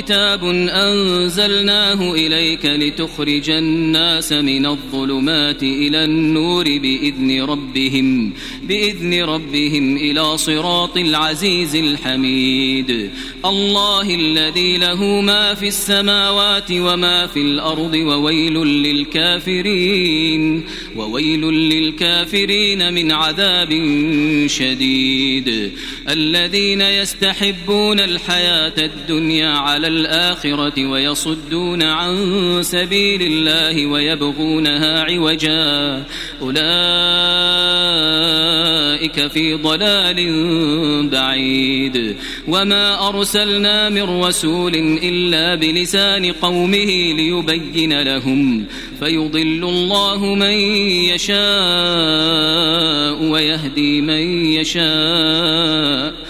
كتاب أنزلناه إليك لتخرج الناس من الظلمات إلى النور بإذن ربهم بإذن ربهم إلى صراط العزيز الحميد. الله الذي له ما في السماوات وما في الأرض وويل للكافرين وويل للكافرين من عذاب شديد. الذين يستحبون الحياة الدنيا على الآخرة ويصدون عن سبيل الله ويبغونها عوجا. أولئك في ضلال بعيد. وما أرسلنا من رسول إلا بلسان قومه ليبين لهم. فيضل الله من يشاء ويهدي من يشاء.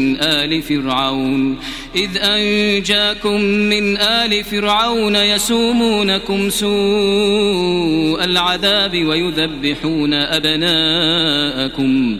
آل فرعون. إذ أنجاكم من آل فرعون يسومونكم سوء العذاب ويذبحون أبناءكم.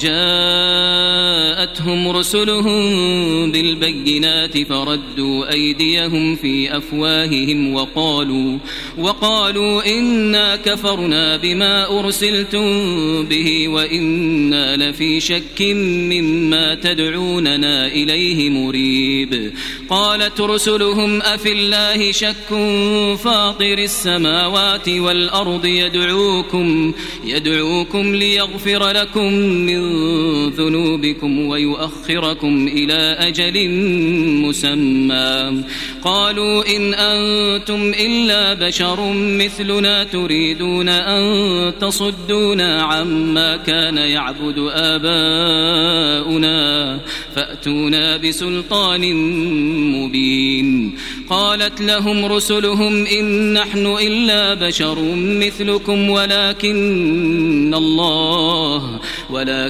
جاءتهم رسلهم بالبينات فردوا أيديهم في أفواههم وقالوا وقالوا إنا كفرنا بما أرسلتم به وإنا لفي شك مما تدعوننا إليه مريب. قالت رسلهم أفي الله شك فاطر السماوات والأرض يدعوكم يدعوكم ليغفر لكم من ذنوبكم ويؤخركم إلى أجل مسمى. قالوا إن أنتم إلا بشر مثلنا تريدون أن تصدونا عما كان يعبد آباؤنا فأتونا بسلطان مبين. قالت لهم رسلهم إن نحن إلا بشر مثلكم ولكن الله ولكن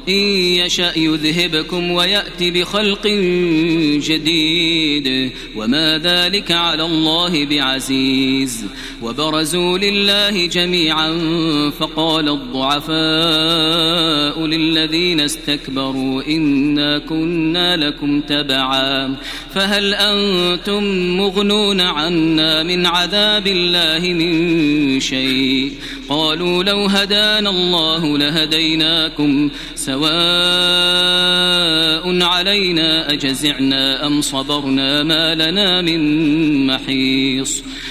إن يشأ يذهبكم ويأتي بخلق جديد. وما ذلك على الله بعزيز. وبرزوا لله جميعا فقال الضعفاء للذين استكبروا إنا كنا لكم تبعا. فهل أنتم مغنون عنا من عذاب الله من شيء؟ قالوا لو هدانا الله لهديناكم سواء علينا أجزعنا أم صبرنا ما لنا من محيص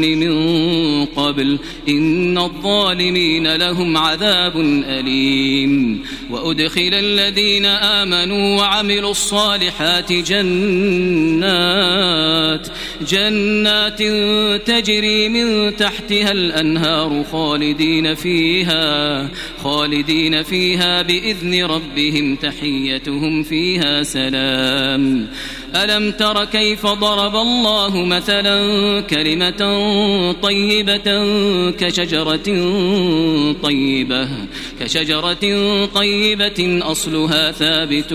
من قبل إن الظالمين لهم عذاب أليم وأدخل الذين آمنوا وعملوا الصالحات جنات جنات تجري من تحتها الأنهار خالدين فيها خالدين فيها بإذن ربهم تحيتهم فيها سلام ألم تر كيف ضرب الله مثلا كلمة طيبة كشجرة طيبة كشجرة طيبة أصلها ثابت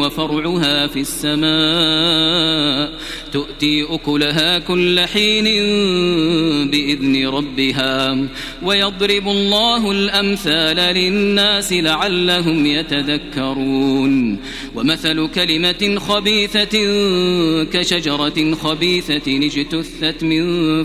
وفرعها في السماء تؤتي أكلها كل حين بإذن ربها ويضرب الله الأمثال للناس لعلهم يتذكرون. ومثل كلمة خبيثة كشجرة خبيثة اجتثت من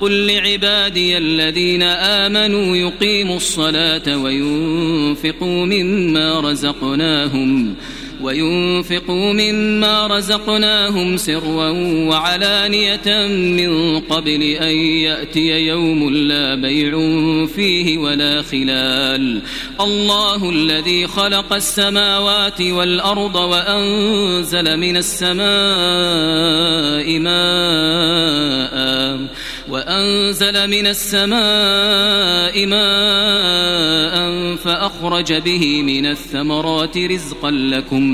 قل لعبادي الذين آمنوا يقيموا الصلاة وينفقوا مما رزقناهم وينفقوا مما رزقناهم سرا وعلانية من قبل أن يأتي يوم لا بيع فيه ولا خلال. الله الذي خلق السماوات والأرض وأنزل من السماء ماء وأنزل من السماء ماء فأخرج به من الثمرات رزقا لكم.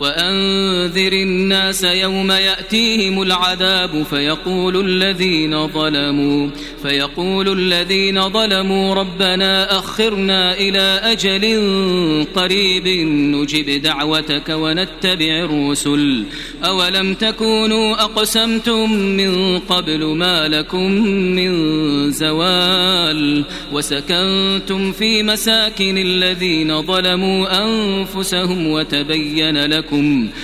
وأنذر الناس يوم يأتيهم العذاب فيقول الذين ظلموا فيقول الذين ظلموا ربنا أخرنا إلى أجل قريب نجب دعوتك ونتبع الرسل. أولم تكونوا أقسمتم من قبل ما لكم من زوال؟ وسكنتم في مساكن الذين ظلموا أنفسهم وتبين لكم Gracias.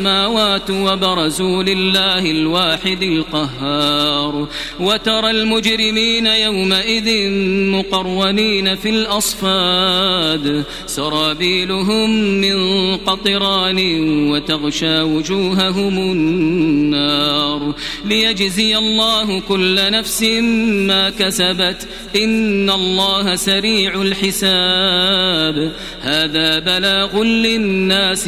والسماوات وبرزوا لله الواحد القهار. وترى المجرمين يومئذ مقرونين في الأصفاد. سرابيلهم من قطران وتغشى وجوههم النار. ليجزي الله كل نفس ما كسبت. إن الله سريع الحساب. هذا بلاغ للناس